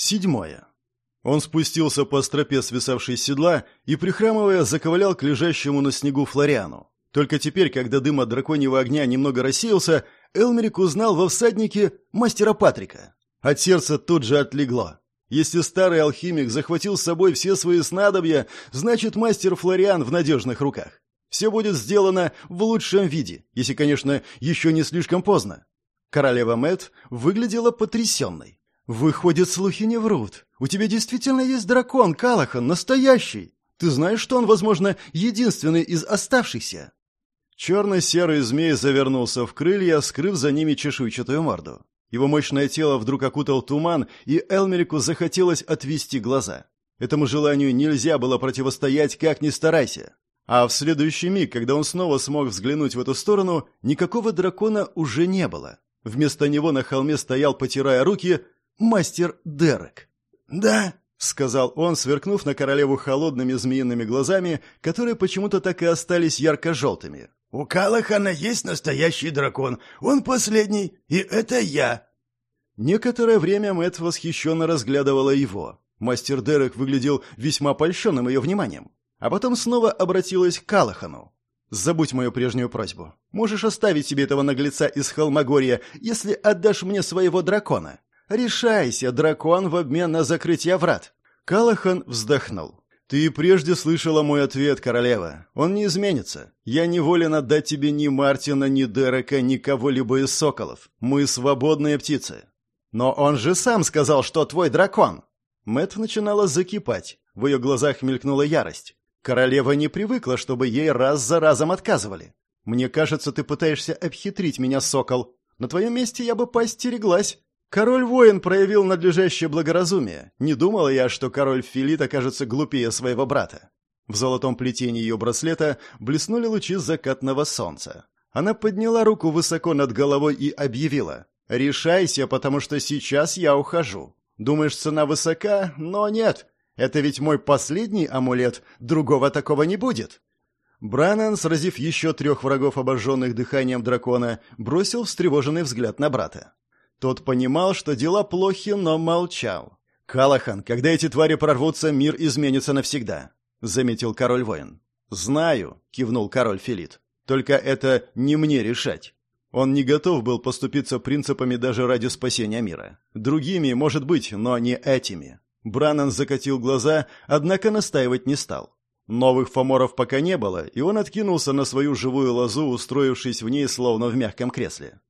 Седьмое. Он спустился по стропе, свисавшей с седла, и, прихрамывая, заковылял к лежащему на снегу Флориану. Только теперь, когда дым от драконьего огня немного рассеялся, Элмерик узнал во всаднике мастера Патрика. От сердца тут же отлегло. Если старый алхимик захватил с собой все свои снадобья, значит, мастер Флориан в надежных руках. Все будет сделано в лучшем виде, если, конечно, еще не слишком поздно. Королева Мэт выглядела потрясенной. «Выходит, слухи не врут. У тебя действительно есть дракон, Калахан, настоящий. Ты знаешь, что он, возможно, единственный из оставшихся?» Черно-серый змей завернулся в крылья, скрыв за ними чешуйчатую морду. Его мощное тело вдруг окутал туман, и Элмерику захотелось отвести глаза. Этому желанию нельзя было противостоять, как ни старайся. А в следующий миг, когда он снова смог взглянуть в эту сторону, никакого дракона уже не было. Вместо него на холме стоял, потирая руки, мастер Дерек. «Да», — сказал он, сверкнув на королеву холодными змеиными глазами, которые почему-то так и остались ярко-желтыми. «У Калахана есть настоящий дракон. Он последний, и это я». Некоторое время Мэтт восхищенно разглядывала его. Мастер Дерек выглядел весьма польщенным ее вниманием. А потом снова обратилась к Калахану. «Забудь мою прежнюю просьбу. Можешь оставить себе этого наглеца из Холмогорья, если отдашь мне своего дракона. Решайся, дракон, в обмен на закрытие врат». Калахан вздохнул. «Ты прежде слышала мой ответ, королева. Он не изменится. Я не волен отдать тебе ни Мартина, ни Дерека, ни кого-либо из соколов. Мы свободные птицы». «Но он же сам сказал, что твой дракон!» Мэт начинала закипать. В ее глазах мелькнула ярость. Королева не привыкла, чтобы ей раз за разом отказывали. Мне кажется, ты пытаешься обхитрить меня, сокол. На твоем месте я бы поостереглась. Король-воин проявил надлежащее благоразумие. Не думала я, что король Филит окажется глупее своего брата. В золотом плетении ее браслета блеснули лучи закатного солнца. Она подняла руку высоко над головой и объявила. «Решайся, потому что сейчас я ухожу. Думаешь, цена высока? Но нет. Это ведь мой последний амулет, другого такого не будет. Бранан, сразив еще трех врагов, обожженных дыханием дракона, бросил встревоженный взгляд на брата. Тот понимал, что дела плохи, но молчал. «Калахан, когда эти твари прорвутся, мир изменится навсегда», — заметил король-воин. «Знаю», — кивнул король Филит. «Только это не мне решать». Он не готов был поступиться принципами даже ради спасения мира. Другими, может быть, но не этими. Бранан закатил глаза, однако настаивать не стал. Новых фоморов пока не было, и он откинулся на свою живую лозу, устроившись в ней словно в мягком кресле.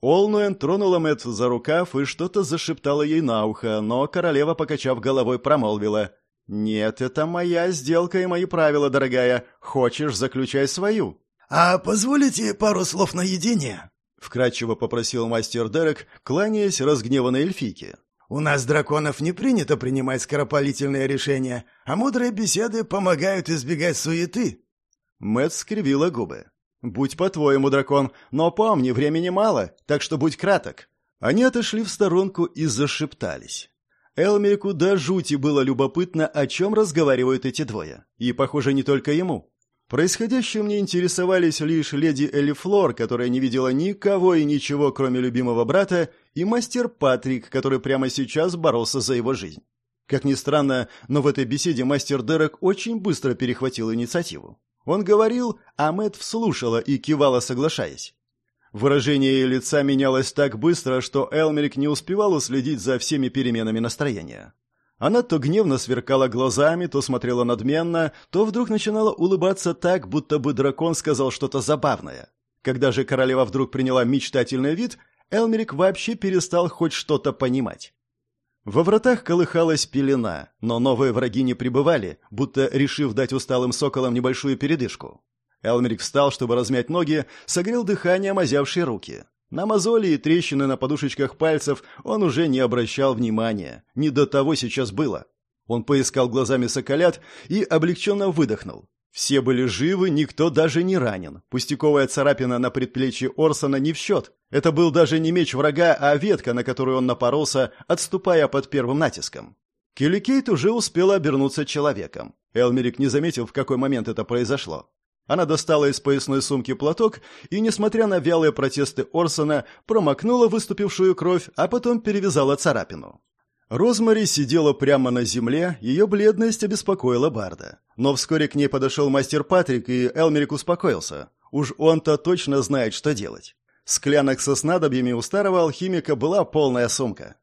Олнуэн тронула Мэтт за рукав и что-то зашептала ей на ухо, но королева, покачав головой, промолвила. «Нет, это моя сделка и мои правила, дорогая. Хочешь, заключай свою». «А позволите пару слов наедине?» — вкратчиво попросил мастер Дерек, кланяясь разгневанной эльфийке. У нас, драконов, не принято принимать скоропалительные решения, а мудрые беседы помогают избегать суеты». Мэтт скривила губы. «Будь по-твоему, дракон, но помни, времени мало, так что будь краток». Они отошли в сторонку и зашептались. Элмерику до жути было любопытно, о чем разговаривают эти двое. И, похоже, не только ему. Происходящим не интересовались лишь леди Элифлор, которая не видела никого и ничего, кроме любимого брата, и мастер Патрик, который прямо сейчас боролся за его жизнь. Как ни странно, но в этой беседе мастер Дерек очень быстро перехватил инициативу. Он говорил, а Мэтт вслушала и кивала, соглашаясь. Выражение ее лица менялось так быстро, что Элмерик не успевал уследить за всеми переменами настроения. Она то гневно сверкала глазами, то смотрела надменно, то вдруг начинала улыбаться так, будто бы дракон сказал что-то забавное. Когда же королева вдруг приняла мечтательный вид, Элмерик вообще перестал хоть что-то понимать. Во вратах колыхалась пелена, но новые враги не прибывали, будто решив дать усталым соколам небольшую передышку. Элмерик встал, чтобы размять ноги, согрел дыханием озявшие руки. На мозоли и трещины на подушечках пальцев он уже не обращал внимания. Не до того сейчас было. Он поискал глазами соколят и облегченно выдохнул. Все были живы, никто даже не ранен. Пустяковая царапина на предплечье Орсона не в счет. Это был даже не меч врага, а ветка, на которую он напоролся, отступая под первым натиском. Келли уже успела обернуться человеком. Элмерик не заметил, в какой момент это произошло. Она достала из поясной сумки платок и, несмотря на вялые протесты Орсона, промокнула выступившую кровь, а потом перевязала царапину. Розмари сидела прямо на земле, ее бледность обеспокоила Барда. Но вскоре к ней подошел мастер Патрик, и Элмерик успокоился. Уж он-то точно знает, что делать. Склянок со снадобьями у старого алхимика была полная сумка.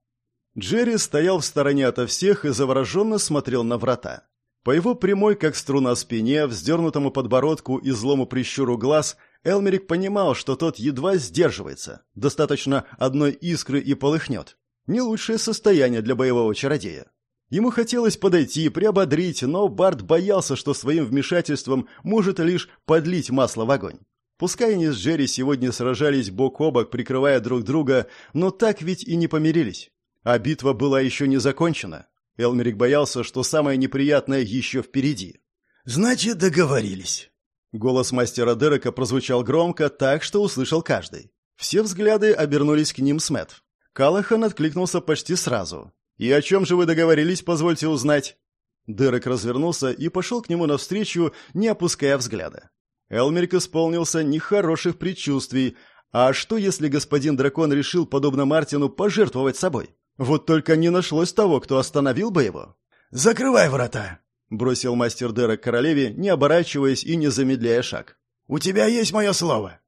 Джерри стоял в стороне ото всех и завороженно смотрел на врата. По его прямой, как струна спине, вздернутому подбородку и злому прищуру глаз, Элмерик понимал, что тот едва сдерживается. Достаточно одной искры и полыхнет. Не лучшее состояние для боевого чародея. Ему хотелось подойти, приободрить, но Барт боялся, что своим вмешательством может лишь подлить масло в огонь. Пускай они с Джерри сегодня сражались бок о бок, прикрывая друг друга, но так ведь и не помирились. А битва была еще не закончена. Элмерик боялся, что самое неприятное еще впереди. «Значит, договорились». Голос мастера Дерека прозвучал громко, так что услышал каждый. Все взгляды обернулись к ним с Мэтт. Калахан откликнулся почти сразу. «И о чем же вы договорились, позвольте узнать?» Дерек развернулся и пошел к нему навстречу, не опуская взгляда. Элмерик исполнился нехороших предчувствий. А что, если господин дракон решил, подобно Мартину, пожертвовать собой? Вот только не нашлось того, кто остановил бы его. «Закрывай врата!» — бросил мастер Дерек королеве, не оборачиваясь и не замедляя шаг. «У тебя есть мое слово!»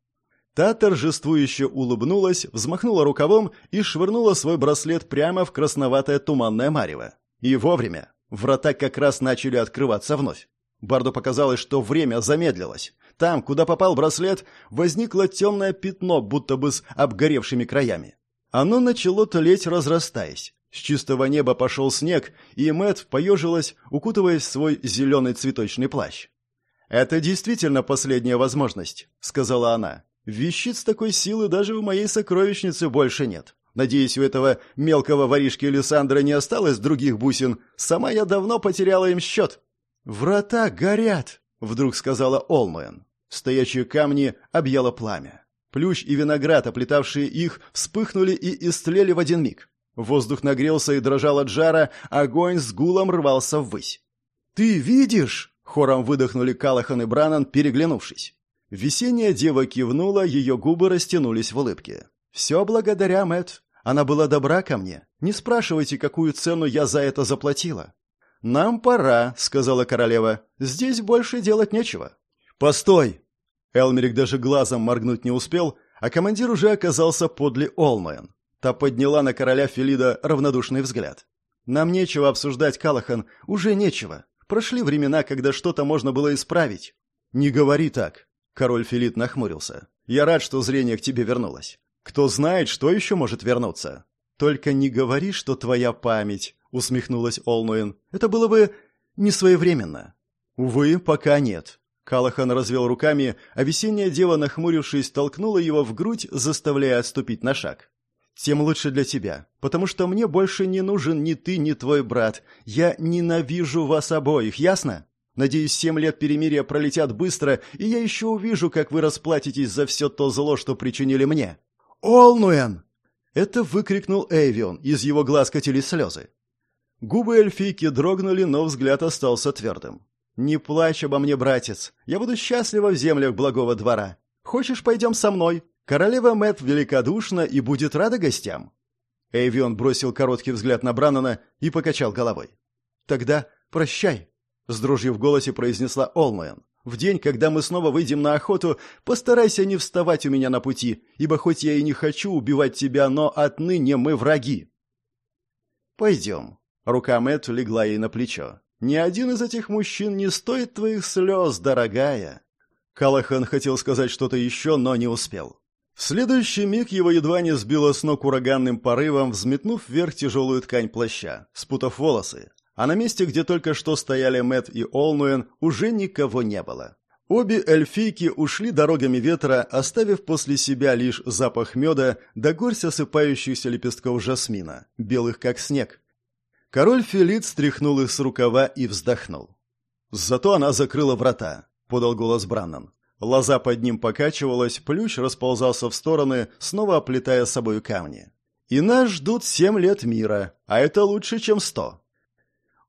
Та торжествующе улыбнулась, взмахнула рукавом и швырнула свой браслет прямо в красноватое туманное марево. И вовремя. Врата как раз начали открываться вновь. Барду показалось, что время замедлилось. Там, куда попал браслет, возникло темное пятно, будто бы с обгоревшими краями. Оно начало тлеть, разрастаясь. С чистого неба пошел снег, и Мэтт поежилась, укутываясь в свой зеленый цветочный плащ. «Это действительно последняя возможность», — сказала она. Вещиц такой силы даже в моей сокровищнице больше нет. Надеюсь, у этого мелкого воришки Лиссандра не осталось других бусин. Сама я давно потеряла им счет. «Врата горят!» — вдруг сказала Олмэн. Стоячие камни объяло пламя. Плющ и виноград, оплетавшие их, вспыхнули и истлели в один миг. Воздух нагрелся и дрожал от жара, огонь с гулом рвался ввысь. «Ты видишь?» — хором выдохнули Калахан и Бранан, переглянувшись. Весенняя дева кивнула, ее губы растянулись в улыбке. «Все благодаря Мэт. Она была добра ко мне. Не спрашивайте, какую цену я за это заплатила». «Нам пора», — сказала королева. «Здесь больше делать нечего». «Постой!» Элмерик даже глазом моргнуть не успел, а командир уже оказался подле Олмэн. Та подняла на короля Филида равнодушный взгляд. «Нам нечего обсуждать, Калахан, уже нечего. Прошли времена, когда что-то можно было исправить». «Не говори так», Король Филит нахмурился. «Я рад, что зрение к тебе вернулось. Кто знает, что еще может вернуться?» «Только не говори, что твоя память», — усмехнулась Олнуин. «Это было бы несвоевременно». «Увы, пока нет». Калахан развел руками, а весенняя дева, нахмурившись, толкнула его в грудь, заставляя отступить на шаг. «Тем лучше для тебя, потому что мне больше не нужен ни ты, ни твой брат. Я ненавижу вас обоих, ясно?» Надеюсь, семь лет перемирия пролетят быстро, и я еще увижу, как вы расплатитесь за все то зло, что причинили мне». «Олнуэн!» Это выкрикнул Эйвион, из его глаз катились слезы. Губы эльфийки дрогнули, но взгляд остался твердым. «Не плачь обо мне, братец. Я буду счастлива в землях благого двора. Хочешь, пойдем со мной? Королева Мэт великодушна и будет рада гостям». Эйвион бросил короткий взгляд на Браннана и покачал головой. «Тогда прощай». С дрожью в голосе произнесла Олмэн. «В день, когда мы снова выйдем на охоту, постарайся не вставать у меня на пути, ибо хоть я и не хочу убивать тебя, но отныне мы враги». «Пойдем». Рука Мэтт легла ей на плечо. «Ни один из этих мужчин не стоит твоих слез, дорогая». Калахан хотел сказать что-то еще, но не успел. В следующий миг его едва не сбило с ног ураганным порывом, взметнув вверх тяжелую ткань плаща, спутав волосы, а на месте, где только что стояли Мэт и Олнуэн, уже никого не было. Обе эльфийки ушли дорогами ветра, оставив после себя лишь запах меда да горсть осыпающихся лепестков жасмина, белых как снег. Король Фелит стряхнул их с рукава и вздохнул. «Зато она закрыла врата», — подал голос Браннан. Лоза под ним покачивалась, плющ расползался в стороны, снова оплетая собой камни. «И нас ждут семь лет мира, а это лучше, чем сто».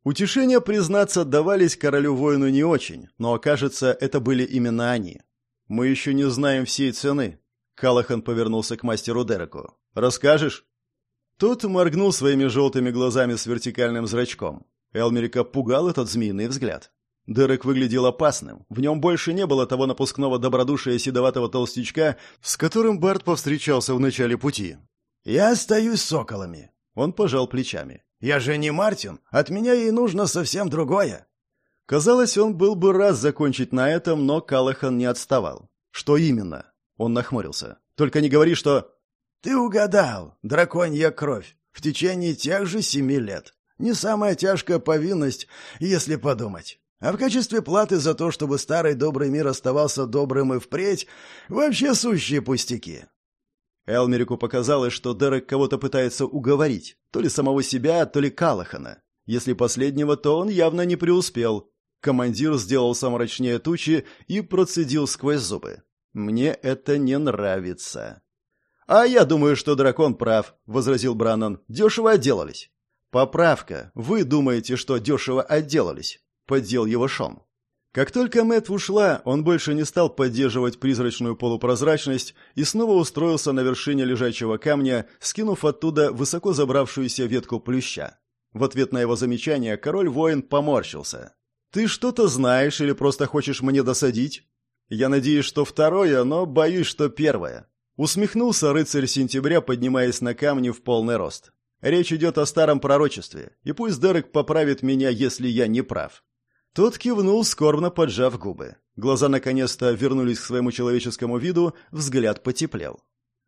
Утешения, признаться, давались королю-воину не очень, но, кажется, это были именно они. «Мы еще не знаем всей цены», — Калахан повернулся к мастеру Дереку. «Расскажешь?» Тот моргнул своими желтыми глазами с вертикальным зрачком. Элмерика пугал этот змеиный взгляд. Дерек выглядел опасным. В нем больше не было того напускного добродушия седоватого толстячка, с которым Барт повстречался в начале пути. «Я остаюсь соколами». Он пожал плечами. «Я же не Мартин. От меня ей нужно совсем другое». Казалось, он был бы рад закончить на этом, но Калахан не отставал. «Что именно?» Он нахмурился. «Только не говори, что...» «Ты угадал. Драконья кровь. В течение тех же семи лет. Не самая тяжкая повинность, если подумать. А в качестве платы за то, чтобы старый добрый мир оставался добрым и впредь, вообще сущие пустяки. Элмерику показалось, что Дерек кого-то пытается уговорить, то ли самого себя, то ли Калахана. Если последнего, то он явно не преуспел. Командир сделался мрачнее тучи и процедил сквозь зубы. «Мне это не нравится». «А я думаю, что дракон прав», — возразил Браннон. «Дешево отделались». «Поправка. Вы думаете, что дешево отделались?» — поддел его Шон. Как только Мэтт ушла, он больше не стал поддерживать призрачную полупрозрачность и снова устроился на вершине лежачего камня, скинув оттуда высоко забравшуюся ветку плюща. В ответ на его замечание король-воин поморщился. «Ты что-то знаешь или просто хочешь мне досадить?» «Я надеюсь, что второе, но боюсь, что первое». Усмехнулся рыцарь сентября, поднимаясь на камни в полный рост. Речь идет о старом пророчестве, и пусть Дерек поправит меня, если я не прав». Тот кивнул, скорбно поджав губы. Глаза наконец-то вернулись к своему человеческому виду, взгляд потеплел.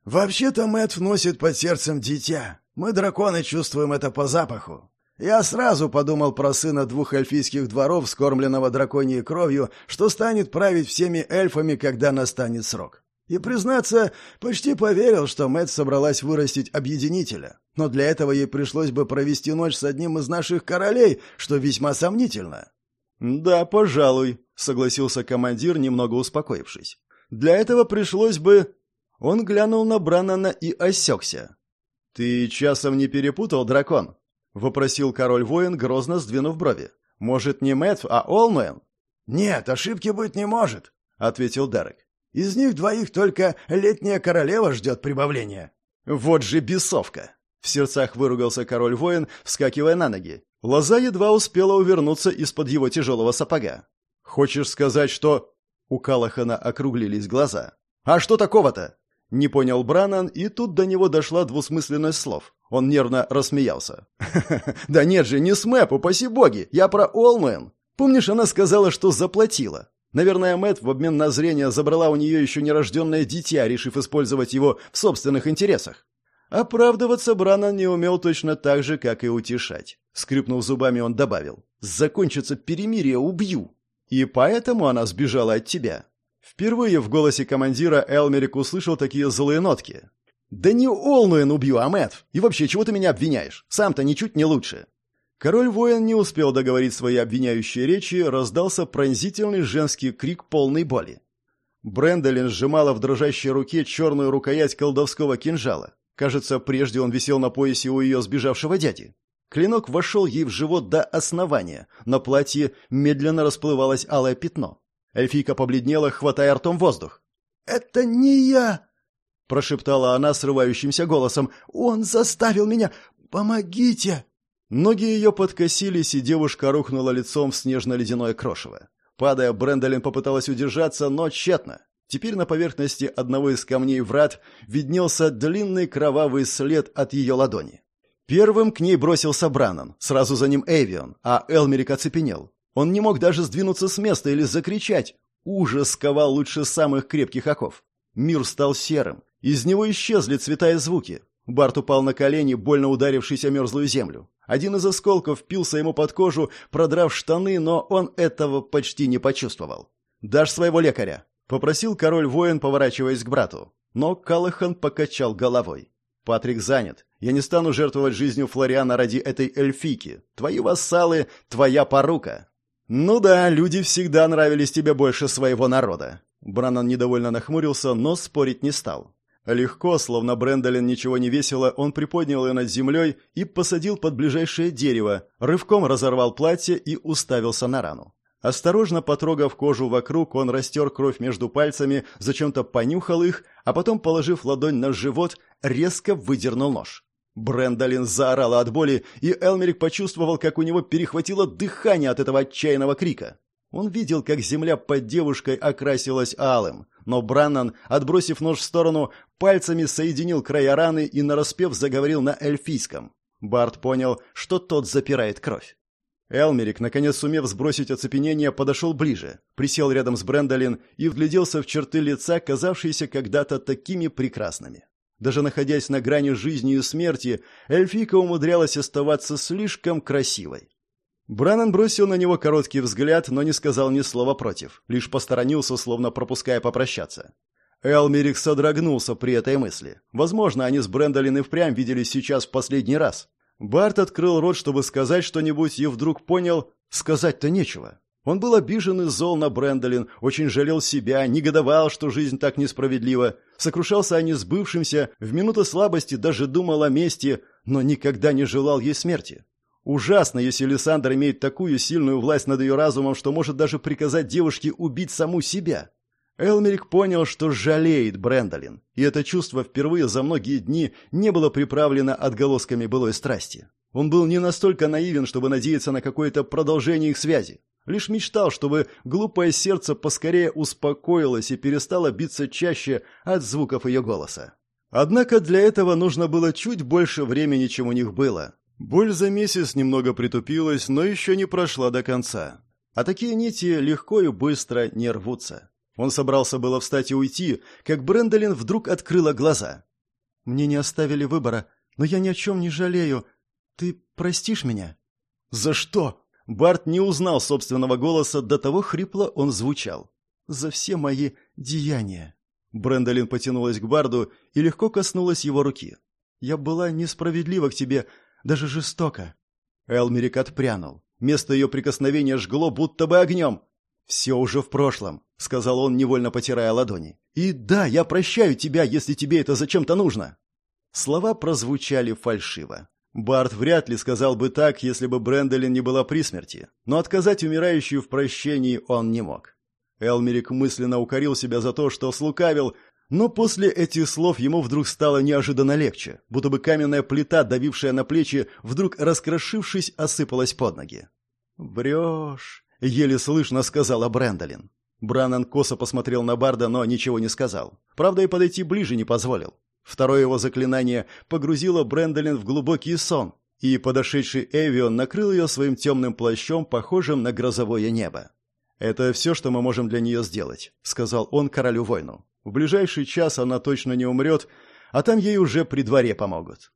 «Вообще-то Мэтт вносит под сердцем дитя. Мы, драконы, чувствуем это по запаху. Я сразу подумал про сына двух эльфийских дворов, скормленного драконьей кровью, что станет править всеми эльфами, когда настанет срок. И, признаться, почти поверил, что Мэтт собралась вырастить объединителя. Но для этого ей пришлось бы провести ночь с одним из наших королей, что весьма сомнительно. «Да, пожалуй», — согласился командир, немного успокоившись. «Для этого пришлось бы...» Он глянул на Браннана и осекся. «Ты часом не перепутал, дракон?» — вопросил король-воин, грозно сдвинув брови. «Может, не Мэтт, а Олмэн?» «Нет, ошибки быть не может», — ответил Дерек. Из них двоих только летняя королева ждет прибавления. Вот же бесовка! В сердцах выругался король-воин, вскакивая на ноги. Лоза едва успела увернуться из-под его тяжелого сапога. «Хочешь сказать, что...» У Калахана округлились глаза. «А что такого-то?» Не понял Бранан, и тут до него дошла двусмысленность слов. Он нервно рассмеялся. «Да нет же, не с Мэп, упаси боги! Я про Олмен! Помнишь, она сказала, что заплатила? Наверное, Мэт в обмен на зрение забрала у нее еще нерожденное дитя, решив использовать его в собственных интересах. Оправдываться Бранан не умел точно так же, как и утешать. Скрипнув зубами, он добавил. «Закончится перемирие, убью!» «И поэтому она сбежала от тебя». Впервые в голосе командира Элмерик услышал такие злые нотки. «Да не Олнуэн убью, а Мэтт! И вообще, чего ты меня обвиняешь? Сам-то ничуть не лучше!» Король-воин не успел договорить свои обвиняющие речи, раздался пронзительный женский крик полной боли. Брэндолин сжимала в дрожащей руке черную рукоять колдовского кинжала. Кажется, прежде он висел на поясе у ее сбежавшего дяди. Клинок вошел ей в живот до основания. На платье медленно расплывалось алое пятно. Эльфийка побледнела, хватая ртом воздух. «Это не я!» — прошептала она срывающимся голосом. «Он заставил меня! Помогите!» Ноги ее подкосились, и девушка рухнула лицом в снежно-ледяное крошево. Падая, Брэндолин попыталась удержаться, но тщетно. Теперь на поверхности одного из камней врат виднелся длинный кровавый след от ее ладони. Первым к ней бросился Браннон, сразу за ним Эвион, а Элмерик оцепенел. Он не мог даже сдвинуться с места или закричать. Ужас сковал лучше самых крепких оков. Мир стал серым. Из него исчезли цвета и звуки. Барт упал на колени, больно ударившись о мерзлую землю. Один из осколков впился ему под кожу, продрав штаны, но он этого почти не почувствовал. «Дашь своего лекаря?» — попросил король-воин, поворачиваясь к брату. Но Калахан покачал головой. «Патрик занят. Я не стану жертвовать жизнью Флориана ради этой эльфийки. Твои вассалы — твоя порука». «Ну да, люди всегда нравились тебе больше своего народа». Бранан недовольно нахмурился, но спорить не стал. Легко, словно Брэндолин ничего не весило, он приподнял ее над землей и посадил под ближайшее дерево, рывком разорвал платье и уставился на рану. Осторожно потрогав кожу вокруг, он растер кровь между пальцами, зачем-то понюхал их, а потом, положив ладонь на живот, резко выдернул нож. Брэндолин заорала от боли, и Элмерик почувствовал, как у него перехватило дыхание от этого отчаянного крика. Он видел, как земля под девушкой окрасилась алым, но Браннан, отбросив нож в сторону, пальцами соединил края раны и нараспев заговорил на эльфийском. Барт понял, что тот запирает кровь. Элмерик, наконец сумев сбросить оцепенение, подошел ближе, присел рядом с Брэндолин и вгляделся в черты лица, казавшиеся когда-то такими прекрасными. Даже находясь на грани жизни и смерти, эльфийка умудрялась оставаться слишком красивой. Бранан бросил на него короткий взгляд, но не сказал ни слова против, лишь посторонился, словно пропуская попрощаться. Элмерик содрогнулся при этой мысли. Возможно, они с Брэндолин и впрямь виделись сейчас в последний раз. Барт открыл рот, чтобы сказать что-нибудь, и вдруг понял, сказать-то нечего. Он был обижен и зол на Брэндолин, очень жалел себя, негодовал, что жизнь так несправедлива, сокрушался о несбывшемся, в минуты слабости даже думал о мести, но никогда не желал ей смерти. Ужасно, если Лиссандр имеет такую сильную власть над ее разумом, что может даже приказать девушке убить саму себя. Элмерик понял, что жалеет Брэндолин, и это чувство впервые за многие дни не было приправлено отголосками былой страсти. Он был не настолько наивен, чтобы надеяться на какое-то продолжение их связи. Лишь мечтал, чтобы глупое сердце поскорее успокоилось и перестало биться чаще от звуков ее голоса. Однако для этого нужно было чуть больше времени, чем у них было. Боль за месяц немного притупилась, но еще не прошла до конца. А такие нити легко и быстро не рвутся. Он собрался было встать и уйти, как Брэндолин вдруг открыла глаза. «Мне не оставили выбора, но я ни о чем не жалею. Ты простишь меня?» «За что?» Барт не узнал собственного голоса, до того хрипло он звучал. «За все мои деяния». Брэндолин потянулась к Барду и легко коснулась его руки. «Я была несправедлива к тебе, даже жестоко». Элмерик отпрянул. Место ее прикосновения жгло будто бы огнем. «Все уже в прошлом», — сказал он, невольно потирая ладони. «И да, я прощаю тебя, если тебе это зачем-то нужно». Слова прозвучали фальшиво. Барт вряд ли сказал бы так, если бы Брэндолин не была при смерти, но отказать умирающую в прощении он не мог. Элмерик мысленно укорил себя за то, что слукавил, но после этих слов ему вдруг стало неожиданно легче, будто бы каменная плита, давившая на плечи, вдруг раскрошившись, осыпалась под ноги. «Врешь», — еле слышно сказала Брэндолин. Браннан косо посмотрел на Барда, но ничего не сказал. Правда, и подойти ближе не позволил. Второе его заклинание погрузило Брэндолин в глубокий сон, и подошедший Эвион накрыл ее своим темным плащом, похожим на грозовое небо. «Это все, что мы можем для нее сделать», — сказал он королю-войну. «В ближайший час она точно не умрет, а там ей уже при дворе помогут».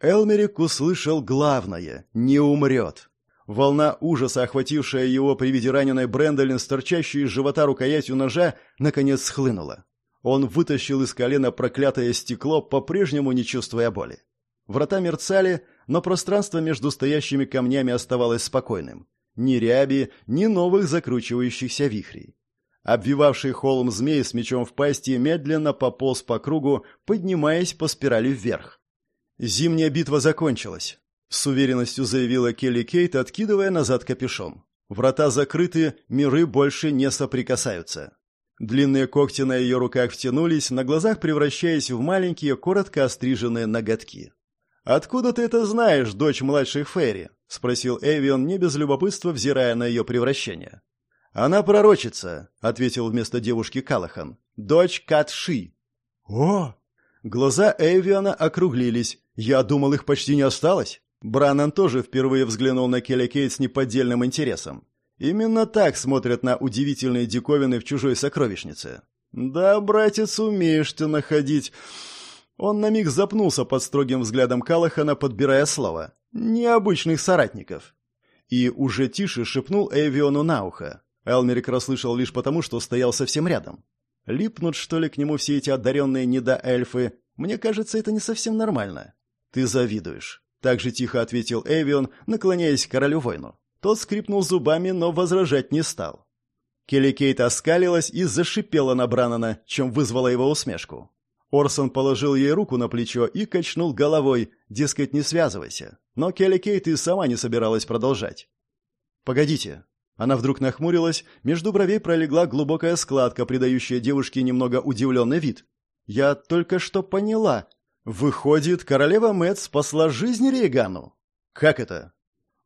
Элмерик услышал главное — «не умрет». Волна ужаса, охватившая его при виде раненой Брэндолин, торчащей из живота рукоятью ножа, наконец схлынула. Он вытащил из колена проклятое стекло, по-прежнему не чувствуя боли. Врата мерцали, но пространство между стоящими камнями оставалось спокойным. Ни ряби, ни новых закручивающихся вихрей. Обвивавший холм змей с мечом в пасти медленно пополз по кругу, поднимаясь по спирали вверх. «Зимняя битва закончилась», — с уверенностью заявила Келли Кейт, откидывая назад капюшон. «Врата закрыты, миры больше не соприкасаются». Длинные когти на ее руках втянулись, на глазах превращаясь в маленькие, коротко остриженные ноготки. «Откуда ты это знаешь, дочь младших Ферри?» — спросил Эвион, не без любопытства, взирая на ее превращение. «Она пророчица», — ответил вместо девушки Калахан. «Дочь Катши». «О!» Глаза Эвиона округлились. Я думал, их почти не осталось. Бранан тоже впервые взглянул на Келли Кейт с неподдельным интересом. Именно так смотрят на удивительные диковины в чужой сокровищнице. Да, братец, умеешь ты находить. Он на миг запнулся под строгим взглядом Калахана, подбирая слово. Необычных соратников. И уже тише шепнул Эвиону на ухо. Элмерик расслышал лишь потому, что стоял совсем рядом. Липнут, что ли, к нему все эти одаренные недоэльфы? Мне кажется, это не совсем нормально. Ты завидуешь. Так же тихо ответил Эвион, наклоняясь к королю-воину. Тот скрипнул зубами, но возражать не стал. Келли Кейт оскалилась и зашипела на Бранана, чем вызвала его усмешку. Орсон положил ей руку на плечо и качнул головой, дескать, не связывайся. Но Келли Кейт и сама не собиралась продолжать. «Погодите». Она вдруг нахмурилась, между бровей пролегла глубокая складка, придающая девушке немного удивленный вид. «Я только что поняла. Выходит, королева Мэтт спасла жизнь Рейгану. Как это?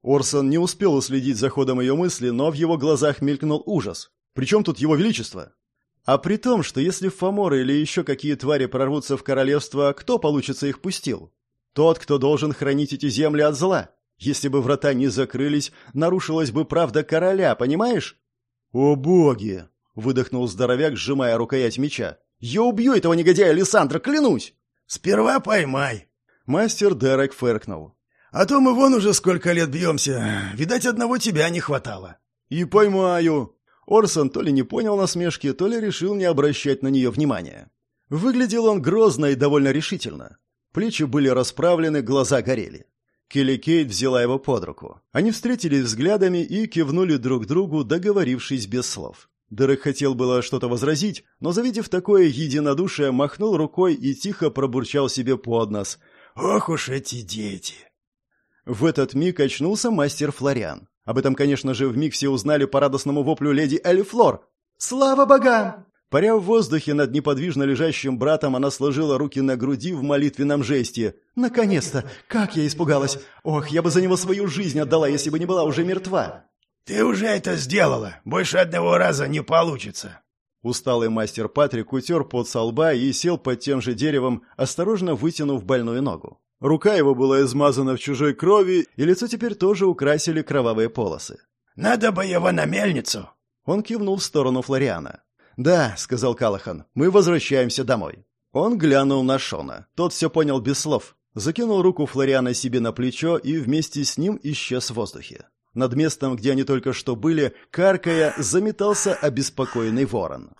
Орсон не успел уследить за ходом ее мысли, но в его глазах мелькнул ужас. Причем тут его величество? А при том, что если Фоморы или еще какие твари прорвутся в королевство, кто, получится, их пустил? Тот, кто должен хранить эти земли от зла. Если бы врата не закрылись, нарушилась бы правда короля, понимаешь? «О боги!» — выдохнул здоровяк, сжимая рукоять меча. «Я убью этого негодяя Лиссандра, клянусь!» «Сперва поймай!» Мастер Дерек фыркнул. «А то мы вон уже сколько лет бьемся. Видать, одного тебя не хватало». «И поймаю!» Орсон то ли не понял насмешки, то ли решил не обращать на нее внимания. Выглядел он грозно и довольно решительно. Плечи были расправлены, глаза горели. Келли Кейт взяла его под руку. Они встретились взглядами и кивнули друг другу, договорившись без слов. Дерек хотел было что-то возразить, но, завидев такое единодушие, махнул рукой и тихо пробурчал себе под нос. «Ох уж эти дети!» В этот миг очнулся мастер Флориан. Об этом, конечно же, вмиг все узнали по радостному воплю леди Элифлор. «Слава богам!» Паря в воздухе над неподвижно лежащим братом, она сложила руки на груди в молитвенном жесте. «Наконец-то! Как я испугалась! Ох, я бы за него свою жизнь отдала, если бы не была уже мертва!» «Ты уже это сделала! Больше одного раза не получится!» Усталый мастер Патрик утер под со лба и сел под тем же деревом, осторожно вытянув больную ногу. Рука его была измазана в чужой крови, и лицо теперь тоже украсили кровавые полосы. «Надо бы его на мельницу!» Он кивнул в сторону Флориана. «Да», — сказал Калахан, — «мы возвращаемся домой». Он глянул на Шона. Тот все понял без слов. Закинул руку Флориана себе на плечо и вместе с ним исчез в воздухе. Над местом, где они только что были, каркая, заметался обеспокоенный ворон.